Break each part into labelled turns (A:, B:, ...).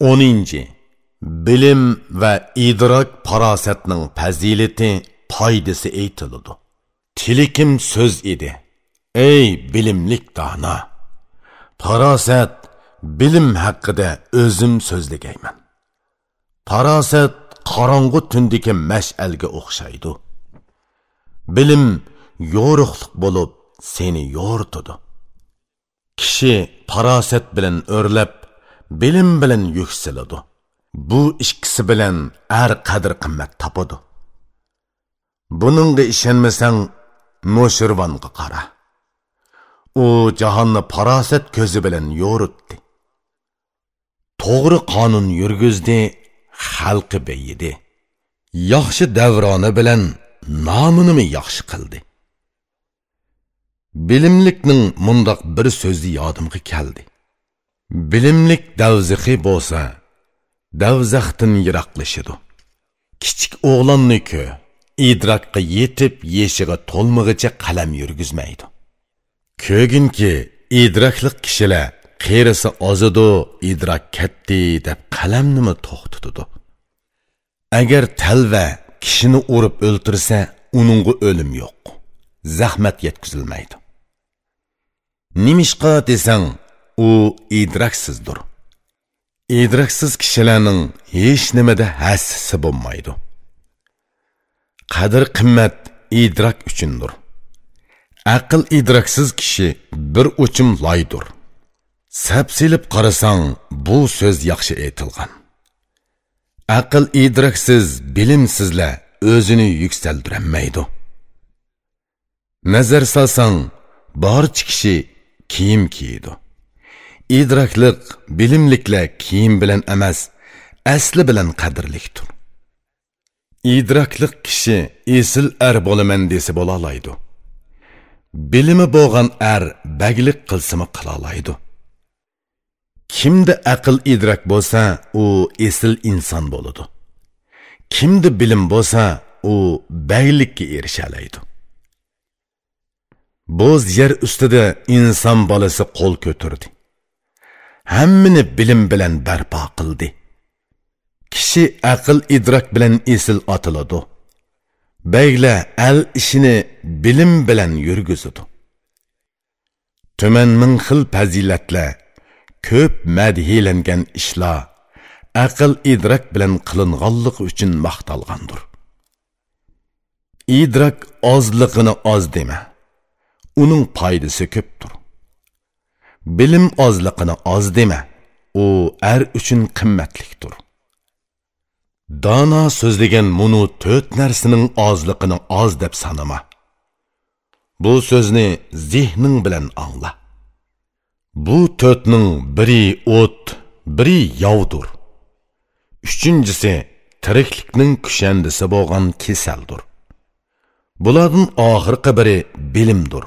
A: 10. Bilim ve idrak parasetinin pezileti paydası eğitildi. Tilikim söz idi. Ey bilimlik dana! Paraset, bilim hakkıda özüm sözlegeymen. Paraset, karangu tündeki meşelge okşaydı. Bilim, yoruqluk bulup seni yortudu. Kişi paraset bilen örlep, bilim bilan yuksaladi. Bu ikkisi bilan har qadr qimmat topadi. Buningga ishonmasang, Noshirvonga qara. U jahonni farosat ko'zi bilan yo'ritdi. To'g'ri qonun yurgizdi, xalqi beyidi. Yaxshi davroni bilan nomini yaxshi qildi. Bilimlikning mundaq bir so'zi yodimga keldi. Bilimlik davziqi bo'lsa, davzaxdin yiroqlashidi. Kichik o'g'lonniku idrokqa yetib yeshiga to'lmig'icha qalam yurgizmaydi. Ko'ginki idrokliq kishilar qerisi ozidu idrok katti deb qalamnimi to'xtatadi. Agar talva kishini urib o'ltirsa, uningga o'lim yo'q. Zahmat yetkazilmaydi. Nimishqa desang, u idraksizdir. Idraksiz kishilarning hech nimada hassisi bo'lmaydi. Qadr qimmat idrak uchundir. Aql idraksiz kishi bir o'chim loydir. Sapsilib qarasang, bu so'z yaxshi aytilgan. Aql idraksiz, bilimsizlar o'zini yuksaltirmaydi. Nazar salsang, barcha kishi kiyim kiydi. Idrokliq bilimliklar kiyim bilan emas asli bilan qadrlikdir. Idrokliq kishi esil ar bo'laman desa bo'lolaydi bilimi bo'lgan er ar baglik qilsimi qilolaydi kimda aql idrok bo'lsa u esil inson bo'ladi. Kimda bilim bo'lsa u baylikka erishalaydi bo'z yer ustida inson bolasi qo'l ko'tardi. Hammini bilim bilan barpo qildi. Kishi aql idrok bilan esil otiladi. Bayla al ishini bilim bilan yurgizadi. Tuman ming xil fazilatlar ko'p madhilangan ishlar aql idrok bilan qilinganligi uchun maqtalgandir. Idrok ozlig'ini oz dema uning foydasi ko'pdir. Bilim ozliqini oz dema. U ar uchun qimmatlikdir. Dono so'zlagan munu to'rt narsaning ozliqini oz deb sanama. Bu so'zni zehning bilan angla. Bu to'rtning biri o't biri yovdir. Uchinchisi tiriklikning kushandisi bo'lgan kasaldir bularning oxirgi biri bilimdir.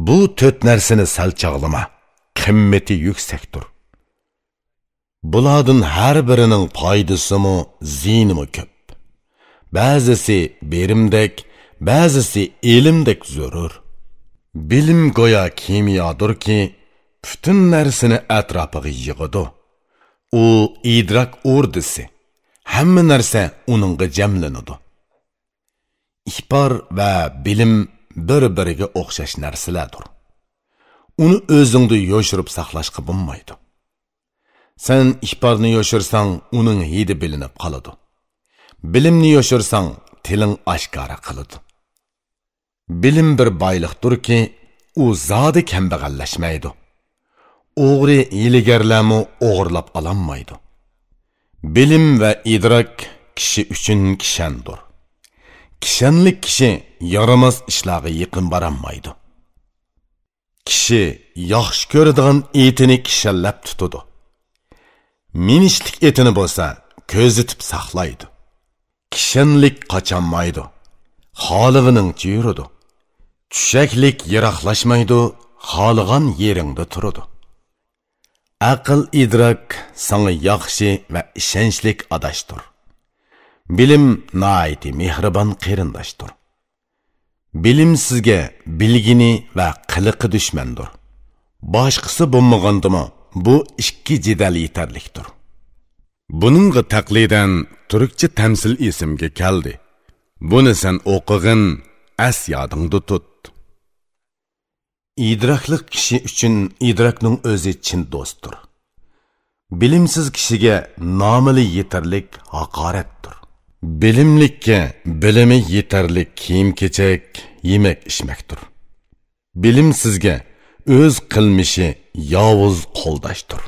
A: Bu töt nersini sal çağlıma, kımmeti yüksektir. Buladın her birinin paydası mı, zini mi köp? Bazısı birimdek, bazısı ilimdek zörür. Bilim goya kimyadır ki, bütün nersini etrafı yığıdı. O idrak ordusu, hem nerse onunla cemlenidu. İhbar ve bilim bir biriga o'xshash narsalardir. Uni o'zingda yoshirib saqlashga bo'lmaydi. Sen ihborni yoshirsang uning hidi bilinib qoladi. Bilimni yoshirsang tiling oshkora qiladi. Bilim bir boyliqdirki u zodi kambag'allashmaydi. O'g'ri hiylagarlarmi o'g'irlab ololmaydi bilim va idrok kishi uchun kishandir. Kishanlik kishi yaramas ishlarga yaqin borolmaydi kishi yaxshi ko'radigan etini kishallab tutadi minishlik etini bo'lsa ko'zitib saqlaydi. Kishanlik qochanmaydi xolivining yuridi tushaklik yiroqlashmaydi xohlagan yeringda turadi aql idrok sanga yaxshi va ishonchlik adashdir bilim naiti mehribon qarindoshdir bilim sizga bilgini va qiliqi dushmandir. Boshqisi bo'lmagandimi bu ikki jidal yetarlikdir buningga taqlidan turkcha tamsil esimga keldi. Buni sen o'qig'in as yodingda tut. Idrokliq kishi uchun idrokning o'zi chin do'stdir. Bilimsiz kishiga nomili yetarlik haqoratdir. Bilimlikka bilimi yetarli kiyim kechak yemak ichmakdir. Bilimsizga o'z qilmishi yovuz qo'ldashdir.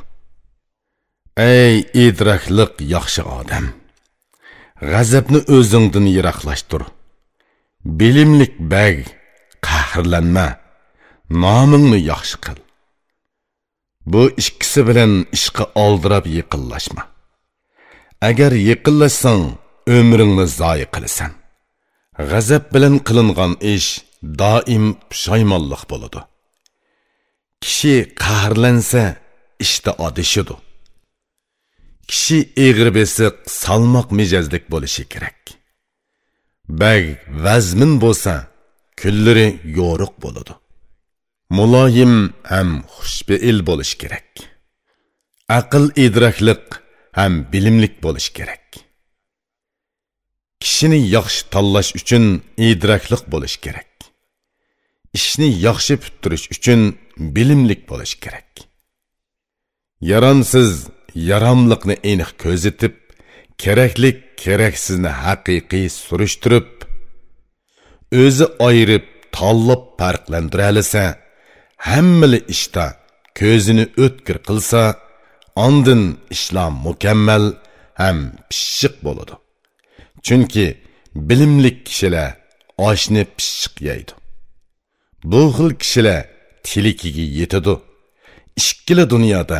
A: Ey idrokliq yaxshi odam g'azabni o'zingdan yiroqlashtir. Bilimlik bag qahrlanma nomingni yaxshi qil. Bu ikkisi bilan ishqa oldirab yiqinlashma. Agar yiqinlashsang umringni zoyi qilasan g'azab bilan qilingan ish doim pushaymonlik bo'ladi kishi qahrlansa ishda odishidu. kishi egri besiq salmoq mijozlik bo'lishi kerak bag vazmin bo'lsa kunlari yo'riq bo'ladi muloyim ham xushbeil bo'lish kerak aql idrokliq ham bilimlik bo'lish kerak kishini yaxshi tanlash uchun idrokliq bo'lish kerak. Ishni yaxshi puttirish uchun bilimlik bo'lish kerak. Yaronsiz yaramliqni aniq ko'zitib keraklik keraksizni haqiqiy surishtirib o'zi ayirib tanlab farqlantira olsa hammali ishda ko'zini o'tkir qilsa ondin ishlar mukammal ham pishiq bo'ladi. Chunki bilimlik kishilar oshni pishiq yeydi. Bu xil kishilar tilikiga yetadi. Ikkili dunyoda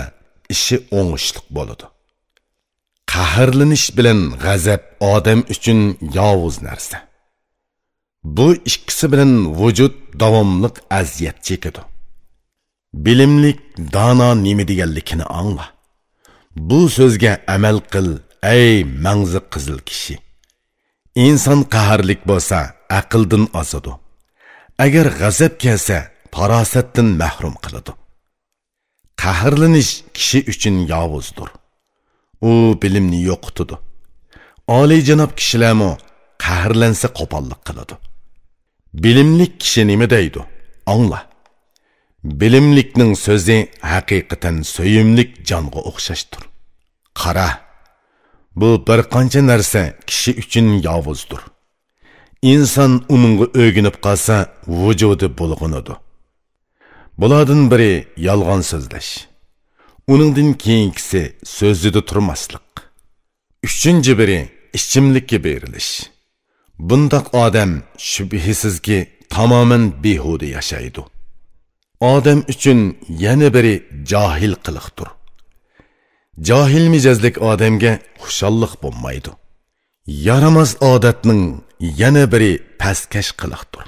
A: ishi o'ngishliq bo'ladi. Qahrlanish bilan g'azab odam uchun yovuz narsa. Bu ikkisi bilan vujud davomliq aziyat chekadi. Bilimlik dono nima deganligini angla. Bu so'zga amal qil ey mangzi qizil kishi. Inson qahrlik bo'lsa aqldan ozadi. Agar g'azab kelsa farosatdan mahrum qiladi. Qahrlanish kishi uchun yovuzdir. U bilimni yo'qitadi oliyjanob kishilarmi qahrlansa qo'pollik qiladi. Bilimlik kishi nima deydi? Angla bilimlikning so'zi haqiqatan so'yimlik jonga o'xshashdir. Qara. Bu bir qancha narsa kishi uchun yovuzdir. İnson uningga o'ginib qolsa vujudi bulg'unadi bulardan biri yolg'on so'zlash. Uningdan keyingisi so'zida turmaslik. Uchinchi biri ichimlikka berilish. Bundoq odam shubhisizki tamoman behuda yashaydi. Odam uchun yana biri johil qiliqdir johil mijozlik odamga xushalliq bo'lmaydi. Yaramas odatning yana biri pastkash qiliqdir.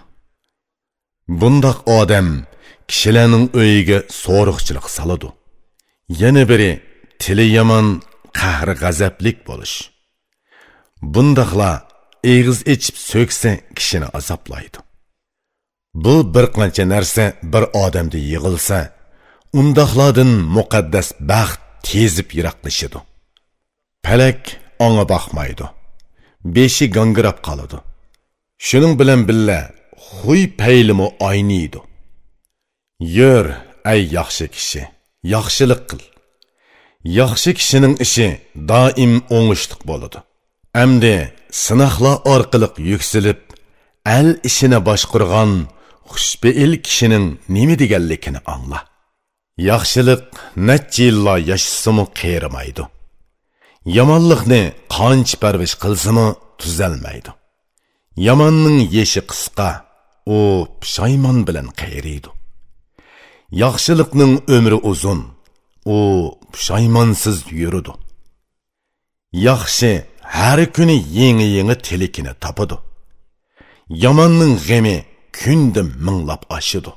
A: Bundoq odam kishilarning uyiga so'riqchilik soladi. Yana biri tili yomon qahri g'azablik bo'lish. Bundoqlar eg'iz ichib so'ksa kishini azoblaydi. Bu bir qancha narsa bir odamda yig'ilsa undoqlardan muqaddas baxt tezib yiroqlashidi palak onga boqmaydi. Beshi gangirab qoladi. Shuning bilan billa xuy paylimi oyniydi. Yur ay yaxshi kishi yaxshilik qil. Yaxshi kishining ishi doim o'ngishliq bo'ladi. Amdi sinoqlar orqali yuksilib al ishini boshqurgan xushbeil kishining nima deganligini angla yaxshilik necha yillar яшысымы қиырмайды. Яманлықны қанч parvish қылсымы tuzalmaydi. Yomonning еші qisqa u пшайман bilan qayriydi yaxshilikning umri uzun u pushaymonsiz yuridi yaxshi har kuni yangi yangi tilikini topadi yomonning gemi kunda minglab oshidi